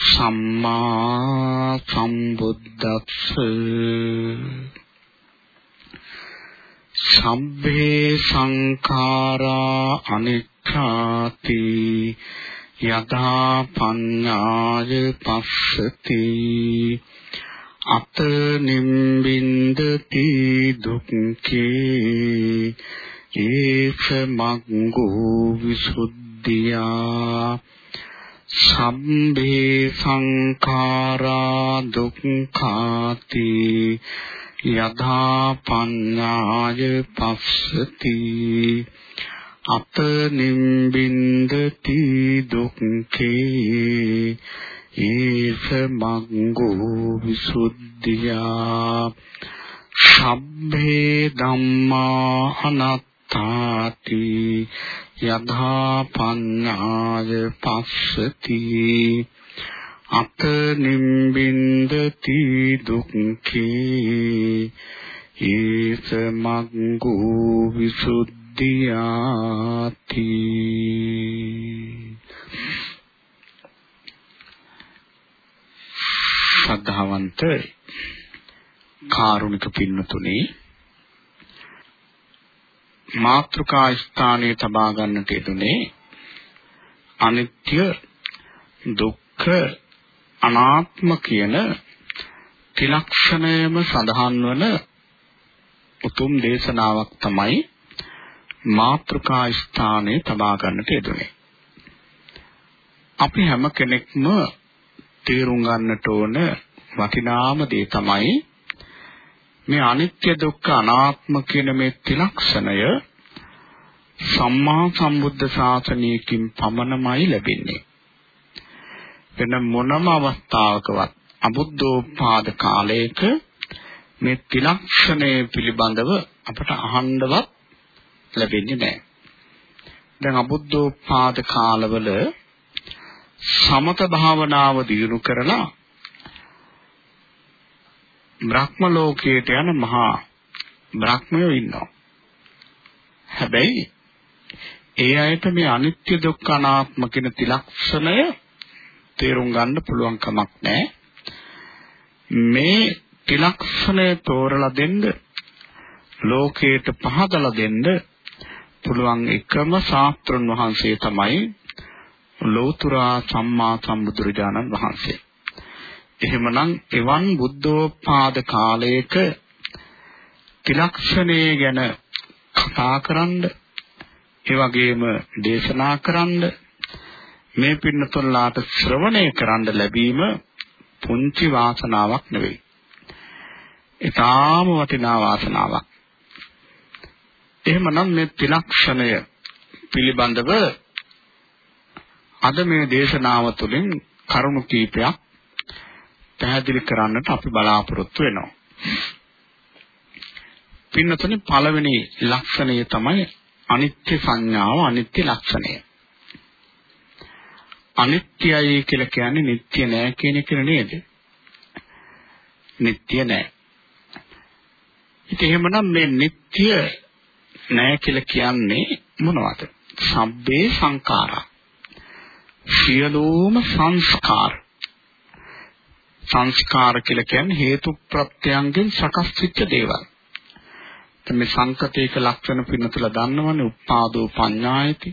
සම්මා සම්බුද්දස්ස සම්භේ සංඛාරා අනිච්ඡාති යදා පඤ්ඤාය පස්සති අත නිම්බින්දති දුක්ඛේ ඒස මග්ගෝ විසුද්ධියා සම්බේ සංඛාරා දුක්ඛාති යදා පඤ්ඤාය පස්සති අත නිම්බින්දති දුක්ඛේ ඒස මග්ගෝ විසුද්ධියා. සබ්බේ ධම්මා අනත්තාති යදා පඤ්ඤාය පස්සති. අත නිම්බින්දති දුක්ඛේ. ඒස මග්ගෝ විසුද්ධියාති. ශ්‍රද්ධාවන්ත කාරුණික පින්නතුනේ මාත්‍රිකා ස්ථානයේ තබා ගන්නට යෙදුනේ අනිත්‍ය දුක්ඛ අනාත්ම කියන ත්‍රිලක්ෂණයම සඳහන් වන උතුම් දේශනාවක් තමයි මාත්‍රිකා ස්ථානයේ තබා ගන්නට යෙදුනේ. අපි හැම කෙනෙක්ම තේරුම් ගන්නට ඕන වටිනාම දේ තමයි මේ අනිත්‍ය දුක්ඛ අනාත්ම කියන මේ ත්‍රිලක්ෂණය සම්මා සම්බුද්ධ ශාසනයකින් පමණමයි ලැබෙන්නේ. වෙන මොනම අවස්ථාවකවත් අබුද්ධෝත්පාද කාලයක මේ ත්‍රිලක්ෂණය පිළිබඳව අපට අහන්නවත් ලැබෙන්නේ නැහැ. දැන් අබුද්ධෝත්පාද කාලවල සමත භාවනාව දියුණු කරලා බ්‍රහ්ම ලෝකයට යන මහා බ්‍රහ්මයෝ ඉන්නවා. හැබැයි ඒ අයට මේ අනිත්‍ය දුක්ඛ අනාත්ම කියන ත්‍රිලක්ෂණය තේරුම් ගන්න පුළුවන් කමක් නැහැ. මේ ත්‍රිලක්ෂණය තෝරලා දෙන්න ලෝකයට පහදලා දෙන්න පුළුවන් එකම ශාස්ත්‍රඥ වහන්සේ තමයි ලෝතර සම්මා සම්බුදුරජාණන් වහන්සේ. එහෙමනම් එවන් බුද්ධෝත්පාද කාලයක ත්‍රිලක්ෂණය ගැන කතා කරන්න ඒ වගේම දේශනා කරන්න මේ පින්නතුල්ලාට ශ්‍රවණය කරන්න ලැබීම පුංචි වාසනාවක් නෙවෙයි. ඊටාම වටිනා වාසනාවක්. එහෙමනම් මේ ත්‍රිලක්ෂණය පිළිබඳව අද මේ දේශනාව තුළින් කරුණු කීපයක් පැහැදිලි කරන්නට අපි බලාපොරොත්තු වෙනවා. පින්නතුනි පළවෙනි ලක්ෂණය තමයි අනිත්‍ය සංඥාව අනිත්‍ය ලක්ෂණය. අනිත්‍යයි කියලා කියන්නේ නිට්ටය නෑ කියන එක නේද? නිට්ටය නෑ. ඉතින් එහෙමනම් මේ නිට්ටය නෑ කියලා කියන්නේ මොනවද? සබ්බේ සංඛාරා. සියලුම සංස්කාර සංස්කාර කියලා කියන්නේ හේතු ප්‍රත්‍යයන්ගෙන් සකස් වෙච්ච දේවල්. මේ සංකතේක ලක්ෂණ පින්නතුලා දන්නවනේ උපාදෝ පඤ්ඤායති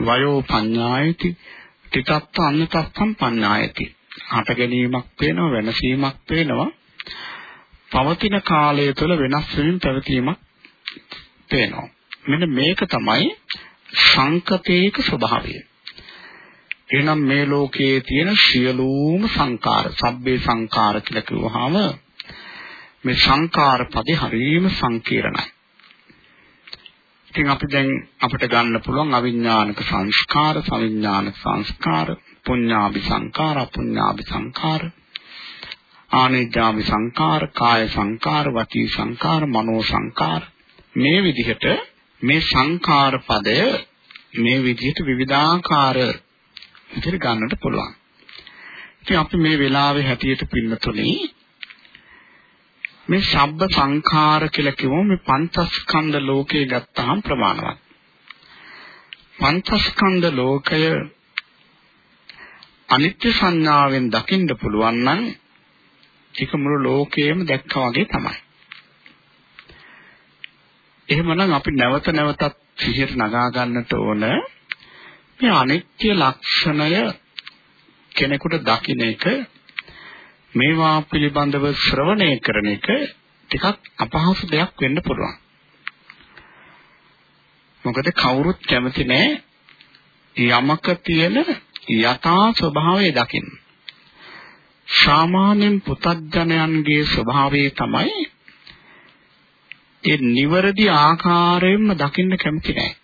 වයෝ පඤ්ඤායති තිතත්ත අන්නතස්සම් පඤ්ඤායති. හට ගැනීමක් පේනවා වෙනසීමක් පේනවා පවතින කාලය තුළ වෙනස් වෙමින් පැවතීමක් පේනවා මෙන්න මේක තමයි සංකතේක ස්වභාවය. එහෙනම් මේ ලෝකයේ තියෙන සියලුම සංකාර, සබ්බේ සංකාර කියලා කිව්වහම මේ සංකාර පදේ හරියම සංකීර්ණයි. ඉතින් අපි දැන් අපිට ගන්න පුළුවන් අවිඥානික සංස්කාර, සවිඥානික සංස්කාර, පුඤ්ඤාභි සංකාර, අපුඤ්ඤාභි සංකාර. ආනේජාමි සංකාර, කාය සංකාර, වචී සංකාර, මනෝ සංකාර මේ විදිහට මේ සංකාර පදය මේ විදිහට විවිධාකාර විදිහට ගන්නට පුළුවන්. ඉතින් අපි මේ වෙලාවේ හැටියට පින්නතුනේ මේ ශබ්ද සංඛාර කියලා කිව්වොත් මේ පංචස්කන්ධ ලෝකේ ගත්තාම ප්‍රමාණවත්. පංචස්කන්ධ ලෝකය අනිත්‍ය සංඥාවෙන් දකින්න පුළුවන් නම් ඒක මුළු ලෝකයේම දැක්කා වගේ තමයි. එහෙමනම් අපි නැවත නැවතත් සිහියට නගා ගන්නට ඕන මේ අනිත්‍ය ලක්ෂණය කෙනෙකුට දකින්න එක මේවා පිළිබඳව ශ්‍රවණය කරන එක ටිකක් අපහසු දෙයක් වෙන්න පුළුවන්. මොකද කවුරුත් කැමති නෑ යමක තියෙන යථා ස්වභාවය දකින්න. සාමාන්‍යයෙන් පුතග්ජනයන්ගේ ස්වභාවය තමයි ඒ නිවැරදි ආකාරයෙන්ම දකින්න කැමති නෑ.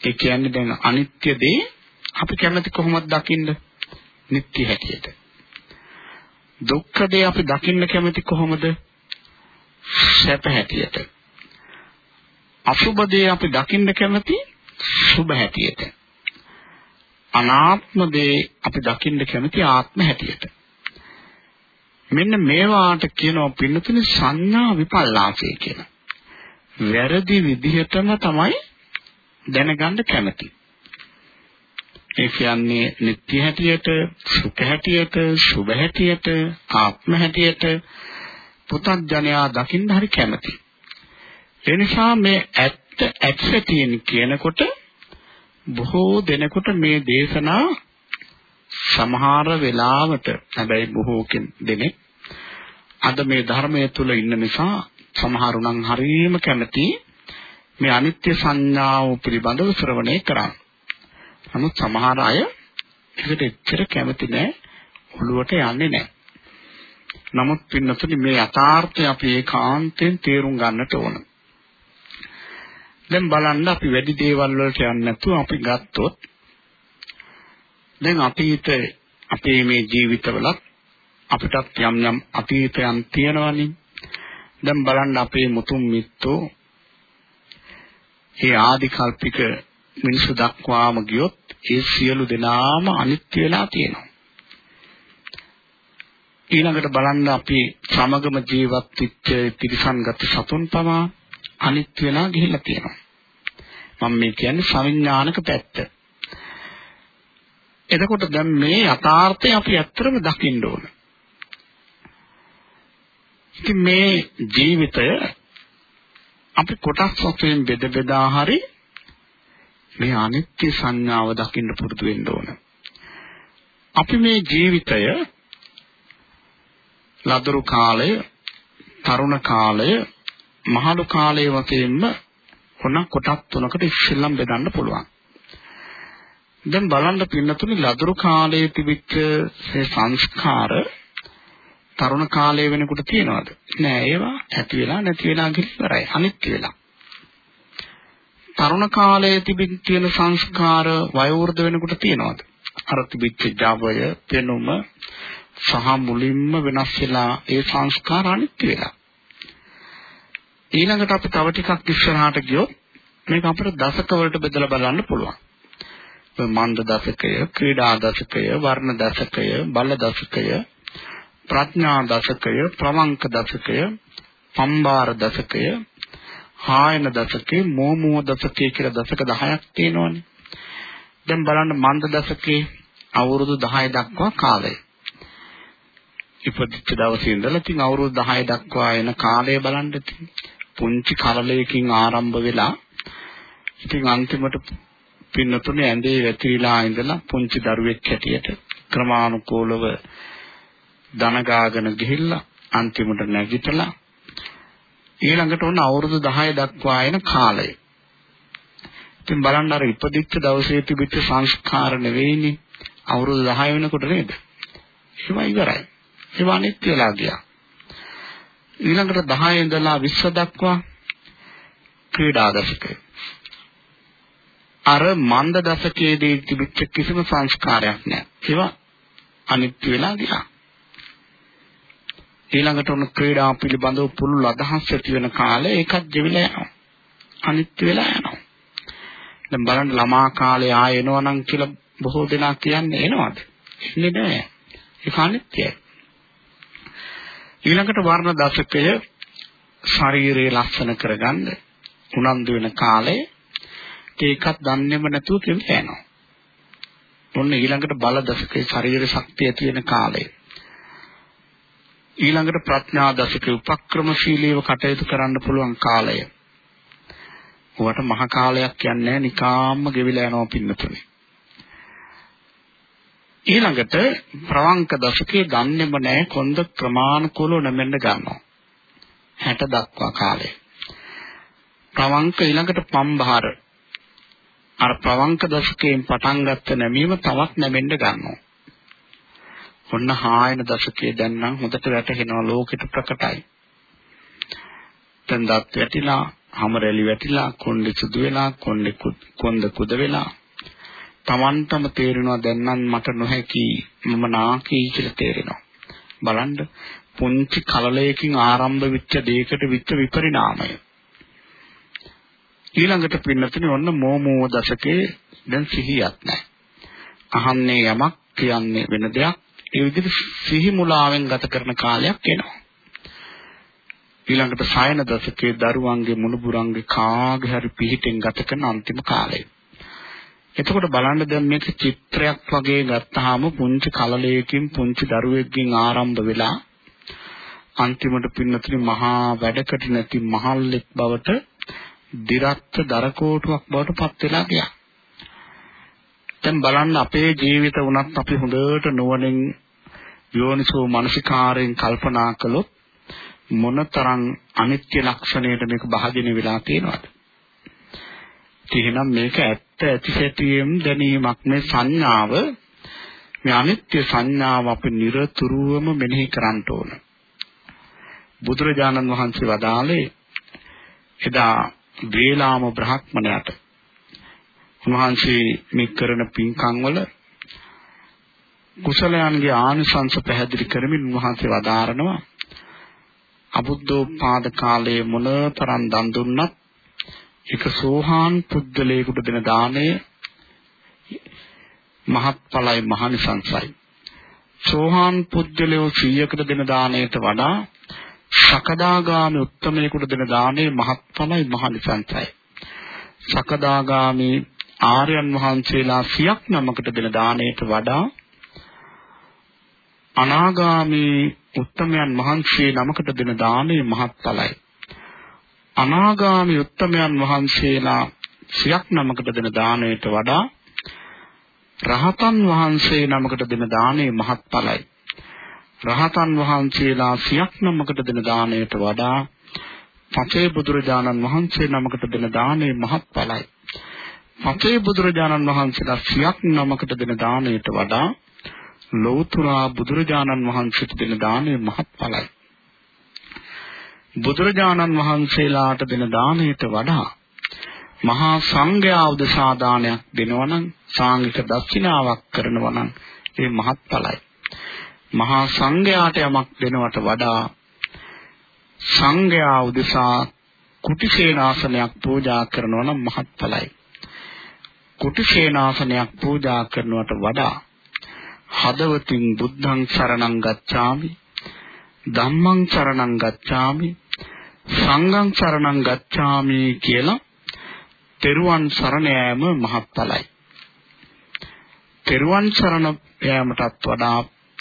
ඒ කියන්නේ දැන් අනිත්‍ය දේ අපි කැමති කොහොමද දකින්න? නිත්‍ය හැටියට. දුක්ඛ දේ අපි දකින්න කැමති කොහොමද? සැප හැටියට. අසුබ දේ අපි දකින්න කැමති සුබ හැටියට. අනාත්ම දේ අපි දකින්න කැමති ආත්ම හැටියට. මෙන්න මේවාට කියනවා පින්නතුනේ සංඥා විපල්ලාසය කියලා. වැරදි විදිහටම තමයි දැනගන්න කැමති. ඒ කියන්නේ නිත්‍ය හැටියට, සුඛ හැටියට, සුභ හැටියට, ආත්ම හැටියට පුතග්ජනයා දකින්න හරි කැමති. ඒ නිසා මේ ඇත්ත ඇක්සටියන් කියනකොට බොහෝ දෙනෙකුට මේ දේශනා සමහර වෙලාවට හැබැයි බොහෝ දෙනෙක් අද මේ ධර්මයේ තුල ඉන්න නිසා සමහරු නම් හරියම කැමති මේ අනිත්‍ය සංඥාව පිළිබඳව ශ්‍රවණය කරන්න. නමුත් සමහර අය ඒකට එච්චර කැමති නැහැ ඔළුවට යන්නේ නැහැ. නමුත් පින්නතුනි මේ යථාර්ථය අපි ඒකාන්තයෙන් තේරුම් ගන්නට ඕන. දැන් බලන්න අපි වැඩි දේවල් වලට යන්නේ නැතුව අපි ගත්තොත් දැන් අතීත අපේ මේ ජීවිතවලත් අපිටත් යම් යම් අතීතයන් තියෙනවනේ. දැන් බලන්න අපේ මුතුන් මිත්තෝ ඒ ආදි කල්පික මිනිසු දක්වාම ගියොත් ඒ සියලු දෙනාම අනිත්‍ය වෙලා තියෙනවා. ඊළඟට බලන්න අපි සමගම ජීවත් වෙච්ච තිරිසන්ගත සතුන් පවා අනිත්‍ය වෙලා ගිහිල්ලා තියෙනවා. මම මේ කියන්නේ සවිඥානික පැත්ත. එතකොට දැන් මේ යථාර්ථය අපි ඇත්තටම දකින්න ඕන. ඉතින් මේ ජීවිතය අපි කොටස් වශයෙන් බෙද බෙදා හරි මේ අනිත්‍ය සංඥාව දකින්න පුරුදු වෙන්න ඕන. අපි මේ ජීවිතය ලදරු කාලය, තරුණ කාලය, මහලු කාලය වශයෙන්ම කොන කොටස් තුනකට ඉස්සෙල්ලම් බෙදන්න පුළුවන්. දැන් බලන්න පින්නතුනි ලදරු කාලයේ තිබිච්ච සංස්කාර තරුණ කාලය වෙනකොට තියනවාද? නෑ ඒවා ඇති වෙලා නැති වෙලා ගිහින් ඉවරයි. අනිත්‍ය වෙලා. තරුණ කාලයේ තිබින් තියෙන සංස්කාර වයෝවෘද්ධ වෙනකොට තියනවාද? අර තිබිච්ච ජවය, පෙනුම සහ මුලින්ම වෙනස් වෙලා ඒ සංස්කාර අනිත්‍ය වෙලා. ඊළඟට අපි තව ටිකක් ඉස්සරහට ගියොත් මේක අපිට දශක වලට බෙදලා බලන්න පුළුවන්. මන්ද දශකය, ක්‍රීඩා දශකය, වර්ණ දශකය, බල දශකය, ප්‍රඥා දශකය, ප්‍රවංක දශකය, පම්බාර දශකය, හායන දශකේ, මෝමෝ දශකේ කියලා දශක 10ක් තියෙනවනේ. දැන් බලන්න මන්ද දශකේ අවුරුදු 10 දක්වා කාලය. ඉපදිච්ච දවසේ ඉඳලා තින් අවුරුදු 10 දක්වා එන කාලය බලන්න පුංචි කරලයකින් ආරම්භ වෙලා ඉතින් අන්තිමට පින්නතුනේ ඇඳේ වැතිරිලා ඉඳලා පුංචි දරුවෙක් හැටියට ක්‍රමානුකූලව දනගාගෙන ගිහිල්ලා අන්තිමට නැගිටලා ඊළඟට උන අවුරුදු 10 දක්වා එන කාලය. ඉතින් බලන්න අර ඉපදිච්ච දවසේ තිබිච්ච සංස්කාර නෙවෙයිනේ අවුරුදු 10 වෙනකොට නේද? ඒවා ඉවරයි. ඒවා අනිත්‍ය වෙලා ගියා. ඊළඟට 10 ඉඳලා 20 දක්වා ක්‍රීඩා දශකය. අර මන්ද දශකයේදී තිබිච්ච කිසිම සංස්කාරයක් නැහැ. ඒවා අනිත්‍ය වෙලා ගියා. ඊළඟට උන ක්‍රීඩා පිළිබඳව පුළුල් අදහස් ඇති වෙන කාලේ ඒකත් ගෙවිලා යනවා. අනිත්‍ය වෙලා යනවා. දැන් බලන්න ළමා කාලේ ආය එනවනම් කියලා බොහෝ දෙනා කියන්නේ එනවද? එන්නේ නැහැ. ඒක අනිත්‍යයි. ඊළඟට වර්ණ දශකය ශරීරය ලස්සන කරගන්න උනන්දු වෙන කාලේ ඒකත් දන්නේම නැතුව කෙවිලා යනවා. ඔන්න ඊළඟට බල දශකයේ ශරීර ශක්තිය ඇති වෙන කාලය. ඊළඟට ප්‍රඥා දශකයේ උපක්‍රමශීලීව කටයුතු කරන්න පුළුවන් කාලය. උවට මහ කාලයක් කියන්නේ නිකාම්ම ගෙවිලා යනවා පින්නතුනේ. ඊළඟට ප්‍රවංක දශකයේ ගන්නෙම නැහැ කොන්ද ක්‍රමානුකූලව නැමෙන්න ගන්නවා. 60 දක්වා කාලය. ප්‍රවංක ඊළඟට පම්බහර අර ප්‍රවංක දශකයෙන් පටන් ගත්ත නැමීම තවත් නැමෙන්න ගන්නවා. ඔන්න හායන දශකයේ දැන් නම් හොඳට වැටහෙනවා ලෝකෙට ප්‍රකටයි. දැන් දත් වැටිලා, හැම රැලි වැටිලා, කොණ්ඩේ සුදු වෙලා, කොණ්ඩේ කොන්ද කුද වෙලා. Tamanටම තේරෙනවා දැන් නම් මට නොහැකි මම නාකී කියලා තේරෙනවා. බලන්න පුංචි කලලයකින් ආරම්භ වෙච්ච දෙයකට විච්ච විපරිණාමය. ඊළඟට පින්නතුනේ ඔන්න මෝමෝ දශකේ දැන් සිහියක් නැහැ. අහන්නේ යමක් කියන්නේ වෙන දෙයක්. ඒ විදිහට සිහි මුලාවෙන් ගත කරන කාලයක් එනවා. ඊළඟට සයන දශකයේ දරුවන්ගේ මුණුබුරන්ගේ කාගේ හරි පිහිටෙන් ගත කරන අන්තිම කාලය. එතකොට බලන්න දැන් මේක චිත්‍රයක් වගේ ගත්තාම පුංචි කලලයකින් පුංචි දරුවෙක්ගෙන් ආරම්භ වෙලා අන්තිමට පින්නතුනි මහා වැඩකට නැති මහල්ලෙක් බවට දිරත්ත දරකෝටුවක් බවට පත් වෙලා ගියා. දැන් බලන්න අපේ ජීවිත වුණත් අපි හොඳට නුවණින් යෝනිසෝ මනසිකාරයෙන් කල්පනා කළොත් මොනතරම් අනිත්‍ය ලක්ෂණයට මේක භාජනය වෙලා තියෙනවද? එහෙනම් මේක ඇත්ත ඇති සැටියෙන් දැනීමක් මේ සංඥාව මේ අනිත්‍ය සංඥාව අපි নিরතුරුවම මෙනෙහි කරන්න ඕන. බුදුරජාණන් වහන්සේ වදාළේ එදා වේලාම බ්‍රහ්මණයට උන්වහන්සේ මේ කරන පින්කම් වල කුසලයන්ගේ ආනිසංස පැහැදිලි කරමින් උන්වහන්සේ වදාරනවා අබුද්ධෝපාද කාලයේ මොනතරම් දන් දුන්නත් එක සෝහාන් පුද්ගලයෙකුට දෙන දාණය මහත්ඵලයි මහනිසංසයි සෝහාන් පුද්ගලයෝ 100කට දෙන දාණයට වඩා සකදාගාමි උත්තමයෙකුට දෙන දාණය මහත්ඵලයි මහනිසංසයි. සකදාගාමි ආර්යයන් වහන්සේලා සියක් නමකට දෙන දාණයට වඩා අනාගාමි උත්තමයන් වහන්සේ නමකට දෙන දාණය මහත්ඵලයි. අනාගාමි උත්තමයන් වහන්සේලා සියක් නමකට දෙන දාණයට වඩා රහතන් වහන්සේ නමකට දෙන දාණය මහත්ඵලයි. රහතන් වහන්සේලා සියක් නමකට දෙන දාණයට වඩා පසේ බුදුරජාණන් වහන්සේ නමකට දෙන දාණය මහත්ඵලයි. පසේ බුදුරජාණන් වහන්සේලා සියක් නමකට දෙන දාණයට වඩා ලෞතුරා බුදුරජාණන් වහන්සේට දෙන දාණය මහත්ඵලයි. බුදුරජාණන් වහන්සේලාට දෙන දාණයට වඩා මහා සංඝයා උදෙසා දානයක් දෙනවනම් සාංගික දක්ෂිනාවක් කරනවනම් ඒ මහත්ඵලයි. මහා සංඝයාට යමක් දෙනවට වඩා සංඝයා උදෙසා කුටිසේනාසනයක් පූජා කරනවා නම් මහත්ඵලයි. කුටිසේනාසනයක් පූජා කරනවට වඩා හදවතින් බුද්ධං සරණං ගච්ඡාමි ධම්මං සරණං ගච්ඡාමි සංඝං සරණං ගච්ඡාමි කියලා තෙරුවන් සරණ යාම මහත්ඵලයි. තෙරුවන් සරණ යාමටත් වඩා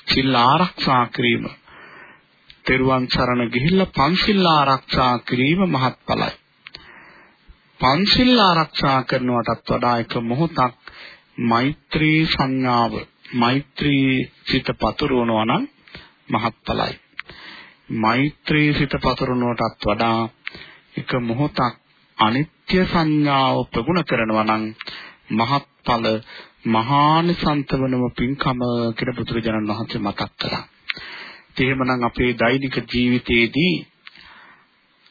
සිල් ආරක්ෂා කිරීම තෙරුවන් සරණ ගිහිල්ලා පන්සිල් ආරක්ෂා කිරීම මහත්ඵලයි. පන්සිල් ආරක්ෂා කරනවටත් වඩා එක මොහොතක් මෛත්‍රී සංඥාව මෛත්‍රී සිත පතුරවනවා නම් මහත්ඵලයි. මෛත්‍රී සිත පතුරවනවටත් වඩා එක මොහොතක් අනිත්‍ය සංඥාව ප්‍රගුණ කරනවා නම් මහත්ඵල මහානිසන්ත වනම පින්කම කියලා බුදුරජාණන් වහන්සේ මතක් කළා. එහෙමනම් අපේ දෛනික ජීවිතයේදී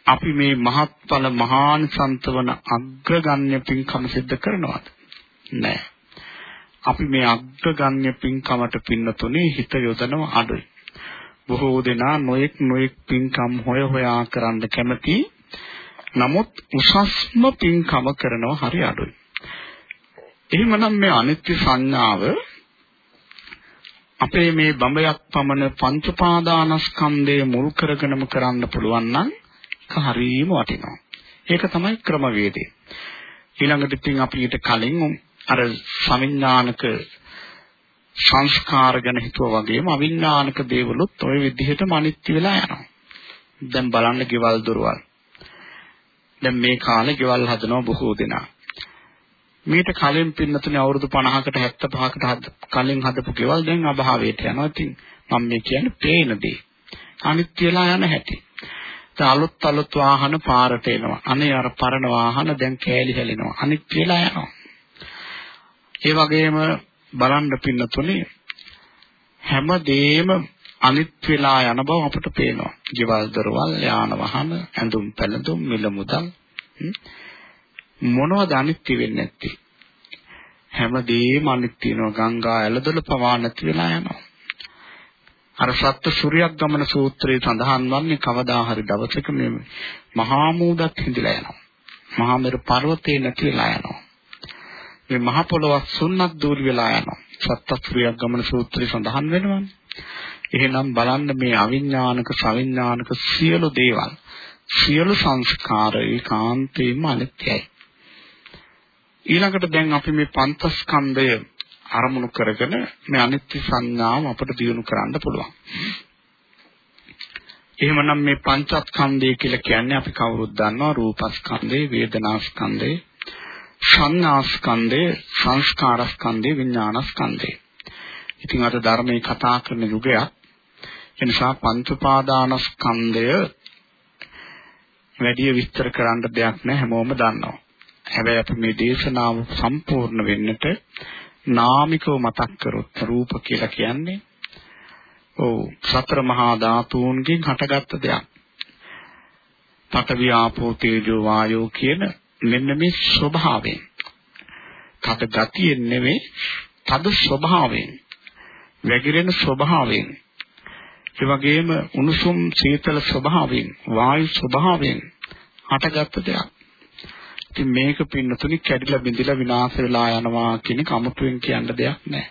අපි මේ මහත්ඵල මහානිසන්ත වන අග්‍රගණ්‍ය පින්කම සිද්ධ කරනවද? නැහැ. අපි මේ අග්‍රගණ්‍ය පින්කමට පින්නතුනේ හිත යොදනව අඩුයි. බොහෝ දෙනා නොඑක් නොඑක් පින්කම් හොය හොයා කරන්න කැමති. නමුත් උසස්ම පින්කම කරනවා හරි අඩුයි. එහෙමනම් මේ අනිත්‍ය සංඥාව අපේ මේ බඹයක් පමණ පංච පාදානස්කන්ධය මුල් කරගෙනම කරන්න පුළුවන් නම් ඒක හරියම වටිනවා. ඒක තමයි ක්‍රමවේදය. ඊළඟට ඉතින් අපි ඊට කලින් අර සමිඥානක සංස්කාර ගැන හිතුවා වගේම අවිඥානික දේවලුත් ওই විදිහටම අනිත්‍ය වෙලා යනවා. දැන් බලන්න ගෙවල් දොරවල්. දැන් මේ කාලේ ගෙවල් හදනවා බොහෝ දෙනා. මීට කලින් පින්නතුනේ අවුරුදු 50කට 75කට කලින් හදපු ගෙවල් දැන් අභාවයට යනවා. ඉතින් මම මේ කියන්නේ පේන දේ. අනිත්‍ය වෙලා යන හැටි. දැන් අලුත් අලුත් වාහන පාරට එනවා. අනේ අර පරණ වාහන දැන් කෑලි හැලෙනවා. අනිත්‍ය වෙලා යනවා. ඒ වගේම බලන්න පින්නතුනේ හැම දෙෙම අනිත් වෙලා යන බව අපට පේනවා. ගෙවල් දොරවල්, යාන වාහන, ඇඳුම් පැළඳුම්, මිල මුදල් මොනවද අනිත්‍ය වෙන්නේ නැත්තේ? හැම දෙෙම අනිත්‍ය වෙනවා. ගංගා ඇලදොල පවා නැති වෙලා යනවා. අර සත්‍ය සූර්යයක් ගමන සූත්‍රයේ සඳහන් වන්නේ කවදා හරි දවසක මේ මහා මූදත් හිඳිලා යනවා. මහා මෙරු පර්වතේ නැති වෙලා යනවා. මේ මහ පොළොවක් සුන්නත් දූලි වෙලා යනවා. සත්‍ත්‍රියක් ගමන සූත්‍රයේ සඳහන් වෙනවානේ. එහෙනම් බලන්න මේ අවිඥානික සවිඥානික සියලු දේවල් සියලු සංස්කාර ඒකාන්තයෙන්ම අනිත්‍යයි. ඊළඟට දැන් අපි මේ පංචස්කන්ධය අරමුණු කරගෙන මේ අනිත්‍ය සංඥාව අපිට දියුණු කරන්න පුළුවන්. එහෙමනම් මේ පංචස්කන්ධය කියලා කියන්නේ අපි කවුරුත් දන්නවා රූපස්කන්ධය, වේදනාස්කන්ධය, සංඥාස්කන්ධය, සංස්කාරස්කන්ධය, විඥානස්කන්ධය. ඉතින් අද ධර්මයේ කතා කරන යුගයක්. ඒ නිසා පංච උපාදානස්කන්ධය වැඩි විස්තර කරන්න දෙයක් නැහැ හැමෝම දන්නවා. හැබැයි අපි මේ දේශනාව සම්පූර්ණ වෙන්නට නාමිකව මතක් කරොත් රූප කියලා කියන්නේ ඔව් සතර මහා ධාතුන්ගෙන් හටගත්ත දෙයක්. පඨවි ආපෝ තේජෝ වායෝ කියන මෙන්න මේ ස්වභාවයෙන් තද ගතියෙන් නෙවෙයි තද ස්වභාවයෙන් වැగిරෙන ස්වභාවයෙන් ඒ වගේම උණුසුම් සීතල ස්වභාවයෙන් වායු ස්වභාවයෙන් හටගත්ත දෙයක්. ඉතින් මේක පින්නතුනි කැඩිලා බිඳිලා විනාශ වෙලා යනවා කියන කමතුෙන් කියන්න දෙයක් නැහැ.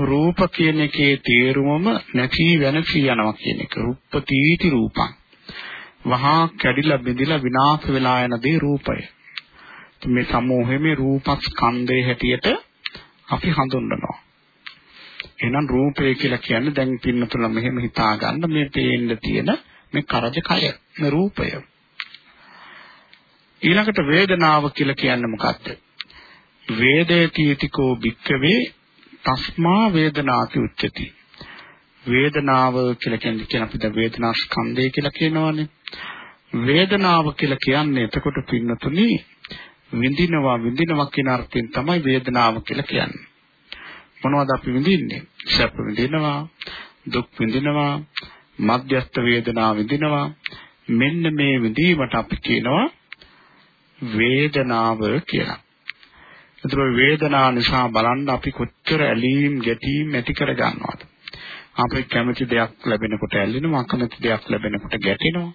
රූප කියන එකේ තේරුමම නැති වෙනසී යනවා කියන එක. රූපපීති රූපං. වහා කැඩිලා බිඳිලා විනාශ වෙලා යන දේ රූපය. මේ සමූහයේ මේ රූපස්කන්ධයේ හැටියට අපි හඳුන්වනවා. එහෙනම් රූපය කියලා කියන්නේ දැන් පින්නතුල මෙහෙම හිතා ගන්න මේ පේන්න තියෙන මේ කරජ කය මේ රූපය. ඊළඟට වේදනාව කියලා කියන්නේ මොකක්ද? වේදේතිතිකෝ භික්කවේ තස්මා වේදනාති උච්චති. වේදනාව කියලා කියන්නේ කියන අපි දැන් වේදනා ස්කන්ධය කියලා කියනවානේ. වේදනාව කියලා කියන්නේ එතකොට පින්නතුනි විඳිනවා විඳිනවා කියන අර්ථයෙන් තමයි වේදනාව කියලා කියන්නේ. මොනවද අපි විඳින්නේ? සැප විඳිනවා, දුක් විඳිනවා, මධ්‍යස්ථ වේදනා විඳිනවා. මෙන්න මේ විඳීමට අපි කියනවා වේදනාව කියලා. ඒතර වේදනාව නිසා බලන්න අපි කොච්චර ඇලීම් ගැටීම් ඇති කර ගන්නවද? අපේ කැමති දෙයක් ලැබෙනකොට ඇලෙනවා, අකමැති දෙයක් ලැබෙනකොට ගැටෙනවා.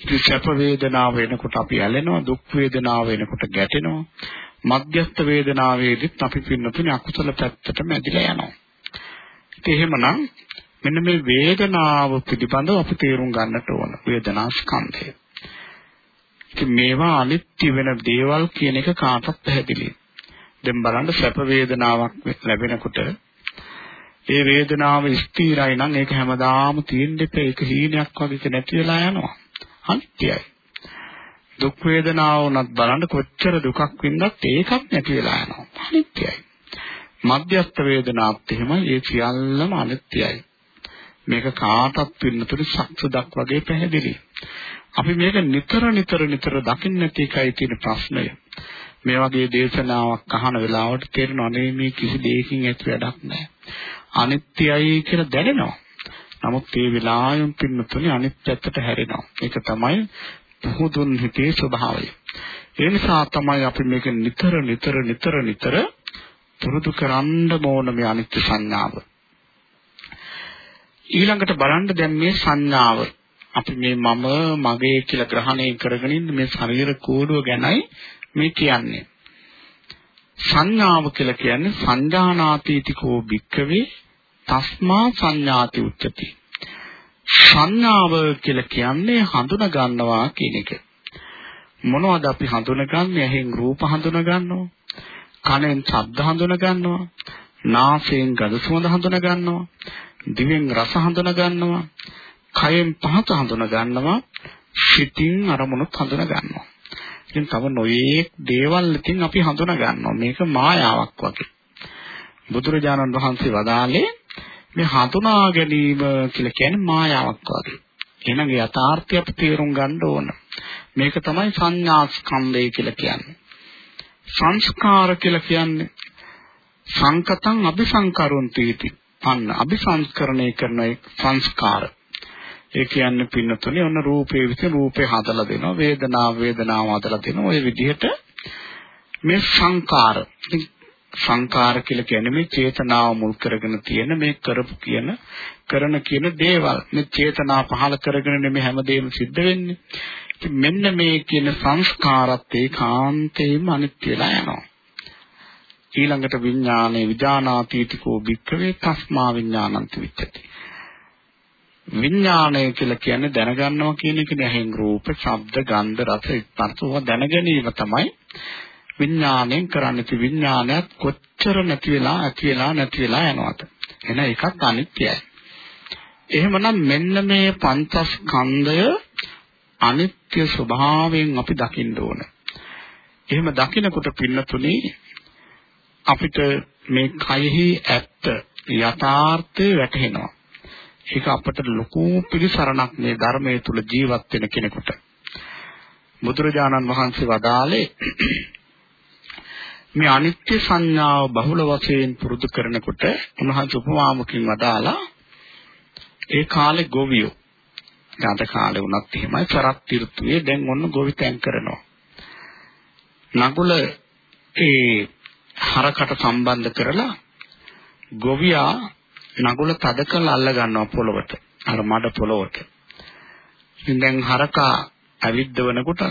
ඉතින් සැප වේදනාව වෙනකොට අපි ඇලෙනවා, දුක් වේදනාව වෙනකොට ගැටෙනවා. මධ්‍යස්ථ වේදනාවේදීත් අපි පින්නතුනේ අකුසල පැත්තටම ඇදිලා යනවා. ඉතින් එහෙමනම් මෙන්න මේ වේදනාව පිළිබඳව අපි තේරුම් ගන්නට ඕන වේදනා ස්කන්ධය. ඉතින් මේවා අනිත්‍ය වෙන දේවල් කියන එක කාටත් පැහැදිලි. දැන් බලන්න සැප වේදනාවක් ලැබෙනකොට ඒ වේදනාව ස්ථිරයි නම් ඒක හැමදාම තියෙන්න එපා ඒක හීනයක් වගේ නැති වෙලා යනවා. අනිත්‍යයි. දුක් වේදනාව උනත් බලන්න කොච්චර දුකක් වින්දත් ඒකක් නැති වෙලා යනවා. අනිත්‍යයි. මධ්‍යස්ථ වේදනාවත් එහෙමයි ඒ සියල්ලම අනිත්‍යයි. මේක කාටත් පින්නතුනි සක්සුදක් වගේ පැහැදිලි. අපි මේක නිතර නිතර නිතර දකින්න නැති එකයි තියෙන ප්‍රශ්නය. මේ වගේ දේශනාවක් අහන වෙලාවට තේරෙනවා නේ මේ කිසි දෙයකින් ඇති වැඩක් නැහැ. අනිත්‍යයි කියලා දැනෙනවා. නමුත් මේ වෙලාවෙන් පින්නතුනි අනිත් පැත්තට හැරෙනවා. ඒක තමයි පුහුදුන් හිතේ ස්වභාවය. ඒ නිසා තමයි අපි මේක නිතර නිතර නිතර නිතර පුරුදු කරන්න ඕන මේ අනිත්‍ය සංඥාව. ඊළඟට බලන්න දැන් මේ සංඥාව අපි මේ මම මගේ කියලා ග්‍රහණය කරගෙන ඉන්න මේ ශරීර කෝඩුව ගැනයි මේ කියන්නේ. සංඥාව කියලා කියන්නේ සංජානාතීතිකෝ භික්කවේ තස්මා සංඥාති උච්චති. සංඥාව කියලා කියන්නේ හඳුනා ගන්නවා කියන එක. මොනවද අපි හඳුනගන්නේ? ඇහෙන් රූප හඳුනා ගන්නවා. කනෙන් ශබ්ද හඳුනා ගන්නවා. නාසයෙන් ගඳ සුවඳ හඳුනා ගන්නවා. දිවෙන් රස හඳුනා ගන්නවා. කයෙන් පහත හඳුනා ගන්නවා, සිතින් අරමුණුත් හඳුනා ගන්නවා. ඉතින් තව නොයේක් දේවල් ඉතින් අපි හඳුනා ගන්නවා. මේක මායාවක් වගේ. බුදුරජාණන් වහන්සේ වදාළේ මේ හඳුනා ගැනීම කියලා කියන්නේ මායාවක් වගේ. එහෙනම් යථාර්ථය අපි තේරුම් ගන්න ඕන. මේක තමයි සංඥාස්කන්ධය කියලා කියන්නේ. සංස්කාර කියලා කියන්නේ සංකතං අபிසංකරොන්ති इति. අන්න අபிසංස්කරණය කරන සංස්කාර. ඒ කියන්නේ පින්නතුනේ ඔන්න රූපේ විසින් රූපේ හදලා දෙනවා වේදනාව වේදනාව හදලා දෙනවා. ওই විදිහට මේ සංකාර. සංකාර කියලා කියන්නේ මේ චේතනාව මුල් කරගෙන තියෙන මේ කරපු කියන කරන කියන දේවල්. මේ චේතනා පහල කරගෙන මේ හැමදේම සිද්ධ වෙන්නේ. ඉතින් මෙන්න මේ කියන සංස්කාරත් ඒකාන්තයෙන්ම අනිත්‍යලා යනවා. ඊළඟට විඥානේ විඥානාතීතිකෝ භික්ඛවේ තස්මා විඥානන්ති විච්ඡති. විඥාණය කියලා කියන්නේ දැනගන්නවා කියන එකනේ ඇහෙන් රූප, ශබ්ද, ගන්ධ, රස, ස්පර්ශ ඒවා දැනගැනීම තමයි විඥාණයෙන් කරන්නේ. ඉතින් විඥානයත් කොච්චර නැති වෙලා ඇති වෙලා නැති වෙලා යනවද? එන එකත් අනිත්‍යයි. එහෙමනම් මෙන්න මේ පංචස්කන්ධය අනිත්‍ය ස්වභාවයෙන් අපි දකින්න ඕන. එහෙම දකිනකොට පින්නතුනි අපිට මේ කයෙහි ඇත්ත යථාර්ථය වැටහෙනවා. ඒක අපට ලොකු පිළිසරණක් මේ ධර්මයේ තුල ජීවත් වෙන කෙනෙකුට. බුදුරජාණන් වහන්සේ වදාළේ මේ අනිත්‍ය සංඥාව බහුල වශයෙන් පුරුදු කරනකොට උන්වහන්සේ උපමාමකින් වදාලා ඒ කාලේ ගොවියෝ අද කාලේ වුණත් එහෙමයි සරත් ඍතුවේ දැන් ඔන්න ගොවිතැන් කරනවා. නගුල ඒ හරකට සම්බන්ධ කරලා ගොවියා නගුල තද කරලා අල්ල ගන්නවා පොළවට. අර මඩ පොළවට. ඉතින් දැන් හරකා ඇවිද්දවනකොට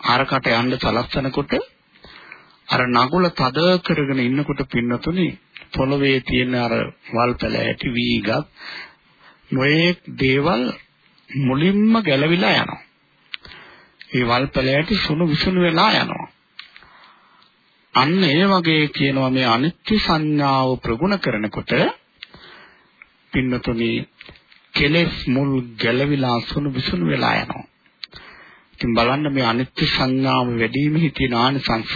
හරකට යන්න සලස්සනකොට අර නගුල තද කරගෙන ඉන්නකොට පින්නතුනේ පොළවේ තියෙන අර වල් පැල ඇටි වීගත් නොඑක් දේවල් මුලින්ම ගැලවිලා යනවා. ඒ වල් පැල ඇටි සුණු විසුණු වෙලා යනවා. අන්න ඒ වගේ කියනවා මේ අනිත්‍ය සංඥාව ප්‍රගුණ කරනකොට පින්නතුනි කෙලෙස් මුල් ගැලවිලා සුණු විසුණු වෙලා යනවා. ඉතින් බලන්න මේ අනිත්‍ය සංඥාව වැඩි වීමෙහි තියෙන ආනිසංස.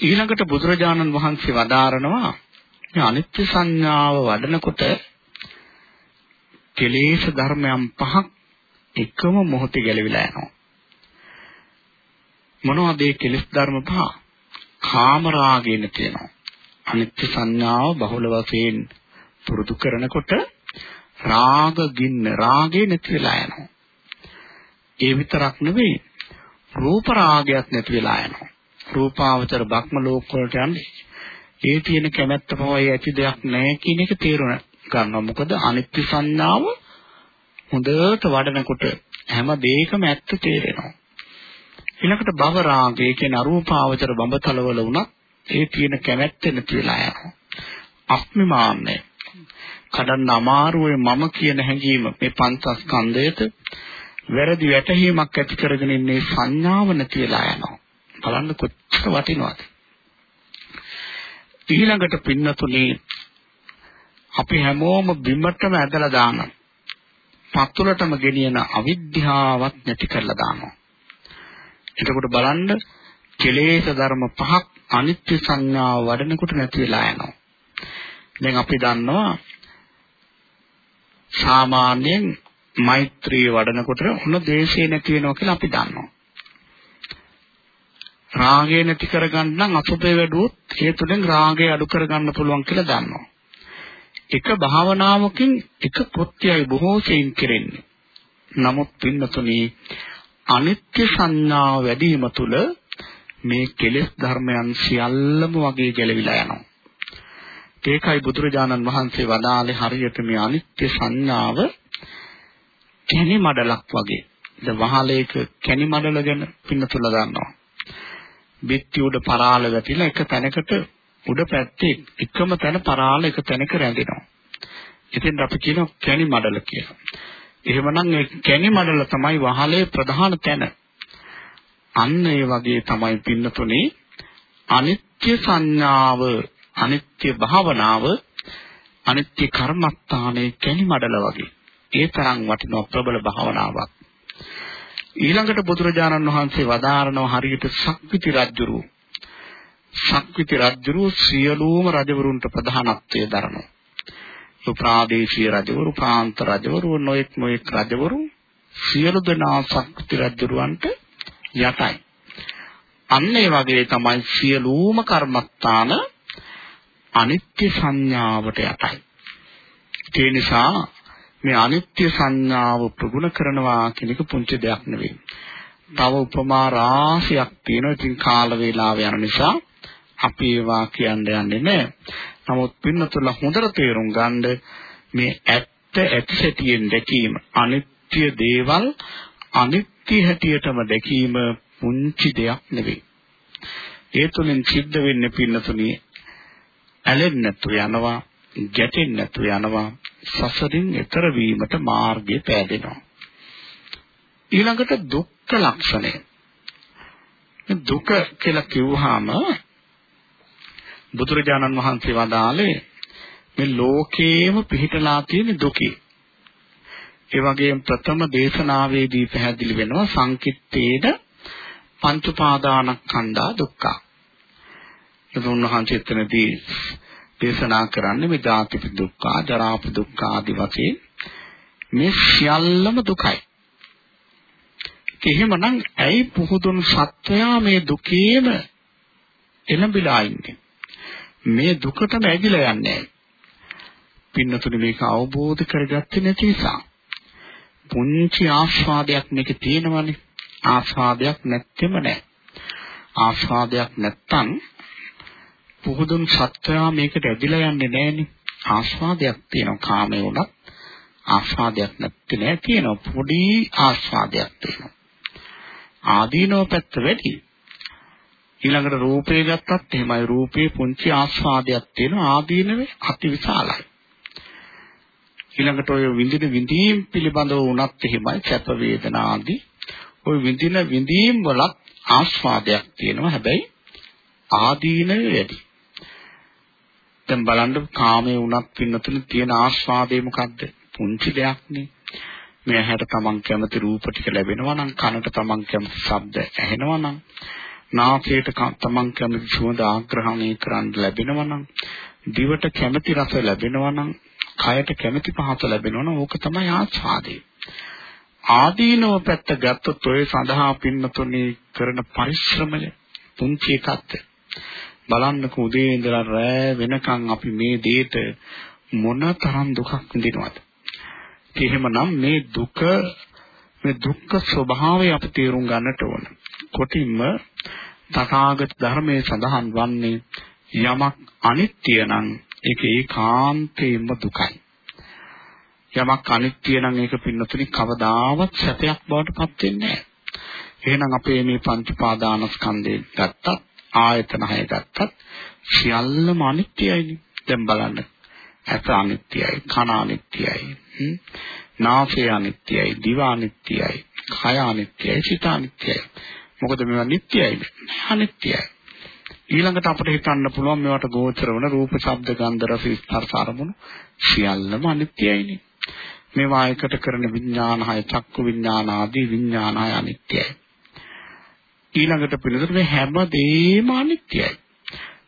ඊළඟට බුදුරජාණන් වහන්සේ වදාරනවා මේ අනිත්‍ය සංඥාව වඩනකොට කෙලෙස් ධර්මයන් පහක් එකම මොහොතේ ගැලවිලා යනවා. මොනවද මේ කෙලෙස් ධර්ම පහ? කාම රාගයෙන් තියෙනවා. අනිත්‍ය සංඥාව බහුල වශයෙන් පුරුදු කරනකොට රාග ගින්න රාගේ නැති වෙලා යනවා. ඒ විතරක් නෙවෙයි රූප රාගයක් නැති වෙලා යනවා. රූපාවචර භක්ම ලෝක වලට යන්නේ. ඒ තියෙන කැමැත්ත පවයි ඇති දෙයක් නැහැ කියන එක තේරුණ ගන්නවා. මොකද අනිත්‍ය සංඥාව හොඳට වඩනකොට හැම දෙයකම ඇත්ත තේරෙනවා. ඊළඟට භව රාගය කියන අරූපාවචර බඹතලවල වුණත් ඒ තියෙන කැමැත්ත නැති වෙලා යනවා. අස්මිමාන්නේ කඩන්න අමාරුවේ මම කියන හැඟීම මේ පංචස්කන්ධයට වැරදි වැටහීමක් ඇති කරගෙන ඉන්නේ සංඥාව නැති වෙලා යනවා. බලන්න කොච්චර වටිනවද? ඊළඟට පින්නතුනේ අපි හැමෝම බිමටම ඇදලා දාන පතුලටම ගෙනියන අවිද්‍යාවත් නැති කරලා දානවා. එතකොට බලන්න කෙලෙස් ධර්ම පහක් අනිත්‍ය සංඥාව වඩනකොට නැති වෙලා යනවා. දැන් අපි දන්නවා සාමාන්‍යයෙන් මෛත්‍රී වඩනකොට ඔන්න දේශේ නැති වෙනවා කියලා අපි දන්නවා. රාගය නැති කරගන්න නම් අසුපේ වැඩුවොත් ඒ තුලින් රාගය අඩු කරගන්න පුළුවන් කියලා දන්නවා. එක භාවනාවකින් එක කෘත්‍යයි බොහෝ සෙයින් කෙරෙන්නේ. නමුත් පින්නතුනි අනිත්‍ය සංඥාව වැඩි වීම තුළ මේ කෙලෙස් ධර්මයන් සියල්ලම වගේ ගැලවිලා යනවා. ඒකයි බුදුරජාණන් වහන්සේ වදාළේ හරියට මේ අනිත්‍ය සංඥාව කැණි මඩලක් වගේ. ද වහලේක කැණි මඩල ගැන පින්නතුල ගන්නවා. බිත්ති උඩ පරාල වැටිලා එක තැනකට උඩ පැත්තේ එකම තැන පරාල එක තැනක රැඳෙනවා. ඉතින් අපි කියනවා කැණි මඩල කියලා. එහෙමනම් ඒ කැණි මඩල තමයි වහලේ ප්‍රධාන තැන. අන්න ඒ වගේ තමයි පින්නතුනේ අනිත්‍ය සංඥාව අනිත්‍ය භාවනාව අනිත්‍ය කර්මස්ථානයේ කැණි මඩල වගේ. ඒ තරම් වටිනා ප්‍රබල භාවනාවක්. ඊළඟට බුදුරජාණන් වහන්සේ වදාරනවා හරියට සක්විති රජුරු. සක්විති රජුරු සියලුම රජවරුන්ට ප්‍රධානත්වයේ දරනවා. ප්‍රාදේශීය රජවරු, ප්‍රාන්ත රජවරු, නොඑක් නොඑක් රජවරු සියලු දෙනා සක්විති රජුරවන්ට යටයි. අන්න ඒ වගේ තමයි සියලුම කර්මස්ථාන අනිත්‍ය සංඥාවට යටයි. ඒ නිසා මේ අනිත්‍ය සංඥාව ප්‍රගුණ කරනවා කියන එක පුංචි දෙයක් නෙවෙයි. තව උපමා රාශියක් තියෙනවා. ඉතින් කාල වේලාව යන නිසා අපි ඒවා කියන්න යන්නේ නැහැ. නමුත් පින්නතුල හොඳට තේරුම් ගන්න මේ ඇත්ත ඇති සැටියෙන් දැකීම අනිත්‍ය දේවල් අනිත්‍ය හැටියටම දැකීම පුංචි දෙයක් නෙවෙයි. ඒ තුලින් සිද්ධ වෙන්නේ පින්නතුනි ඇලෙන්නේ නැතු යනවා, ගැටෙන්නේ නැතු යනවා, සසරින් එතර වීමට මාර්ගය පෑදෙනවා. ඊළඟට දුක්ඛ ලක්ෂණය. දුක කියලා කිව්වහම බුදුරජාණන් වහන්සේ වදාළේ මේ ලෝකේම පිහිටලා තියෙන දුකේ. ඒ වගේම ප්‍රථම දේශනාවේදී පැහැදිලි වෙනවා සංකිට්ඨේන පංච පාදානස්කන්ධා දුක්ඛ. ඒක උන්වහන්සේ එතනදී දේශනා කරන්නේ මේ ජාතිපි දුක්ඛ, ජරාපි දුක්ඛ ආදී වශයෙන් මේ සියල්ලම දුකයි. එහෙමනම් ඇයි පුහුදුන් සත්වයා මේ දුකේම එළඹිලා ඉන්නේ? මේ දුකටම ඇදිලා යන්නේ. පින්නතුනි මේක අවබෝධ කරගත්තේ නැති නිසා. පුංචි ආස්වාදයක් මේකේ තියෙනවනේ. ආස්වාදයක් නැත්තේම නැහැ. ආස්වාදයක් නැත්තම් පුහුදුන් සත්වයා මේකට ඇදිලා යන්නේ නැහෙනි. ආස්වාදයක් තියෙනවා කාමයේ උනත් ආස්වාදයක් නැත්තේ නෑ තියෙනවා පොඩි ආස්වාදයක් තියෙනවා. ආදීනව පැත්ත වැඩි. ඊළඟට රූපේ ගත්තත් එහෙමයි රූපේ පුංචි ආස්වාදයක් තියෙනවා ආදීනවේ අතිවිශාලයි. ඊළඟට ඔය විඳින විඳීම් පිළිබඳව වුණත් එහෙමයි සැප වේදනා ආදී ওই විඳින විඳීම් වලත් ආස්වාදයක් තියෙනවා හැබැයි ආදීනවේ වැඩි. දැන් බලන්න කාමයේ උනත් පින්නතුනේ තියෙන ආස්වාදේ මොකද්ද? පුංචි දෙයක් නේ. මේ ඇහැට තමන් කැමති රූප ටික ලැබෙනවා නම් කනට තමන් කැමති ශබ්ද ඇහෙනවා නම් නාසයට තමන් කැමති සුවඳ ආග්‍රහණය කරන්න ලැබෙනවා නම් දිවට කැමති රස ලැබෙනවා නම් කයට කැමති පහස ලැබෙනවා නම් ඕක තමයි ආස්වාදේ. ආදීනව පැත්ත ගත්තොත් ඔය සඳහා පින්නතුනේ කරන පරිශ්‍රමය පුංචි එකක්ද බලන්නකො උදේ ඉඳලා රෑ වෙනකන් අපි මේ දේට මොන තරම් දුකක් විඳිනවද? එහෙමනම් මේ දුක මේ දුක්ඛ ස්වභාවය අපි තේරුම් ගන්නට ඕන. කොටින්ම තථාගත ධර්මයේ සඳහන් වන්නේ යමක් අනිත්‍ය නම් ඒක ඒකාන්තයෙන්ම දුකයි. යමක් අනිත්‍ය නම් ඒක පින්නතුනි කවදාවත් සැපයක් බවට පත් වෙන්නේ නැහැ. එහෙනම් අපේ මේ පංච පාදානස්කන්ධය ගත්තත් ආයතන හය ගත්තත් සියල්ලම අනිත්‍යයිනේ. දැන් බලන්න. ඇස අනිත්‍යයි, කන අනිත්‍යයි, නාසය අනිත්‍යයි, දිව අනිත්‍යයි, කය අනිත්‍යයි, සිත අනිත්‍යයි. මොකද මේවා නිට්ටයයි අනිත්‍යයි. ඊළඟට අපිට හිතන්න පුළුවන් මේවට ගෝචර වන රූප, ශබ්ද, ගන්ධ, රස, ස්පර්ශ අරමුණු සියල්ලම අනිත්‍යයිනේ. මේවා එකට කරන විඥාන හය චක්කු විඥාන ආදී විඥාන හය අනිත්‍යයි. ඊළඟට පිළිතුර මේ හැම දෙයක්ම අනිත්‍යයි.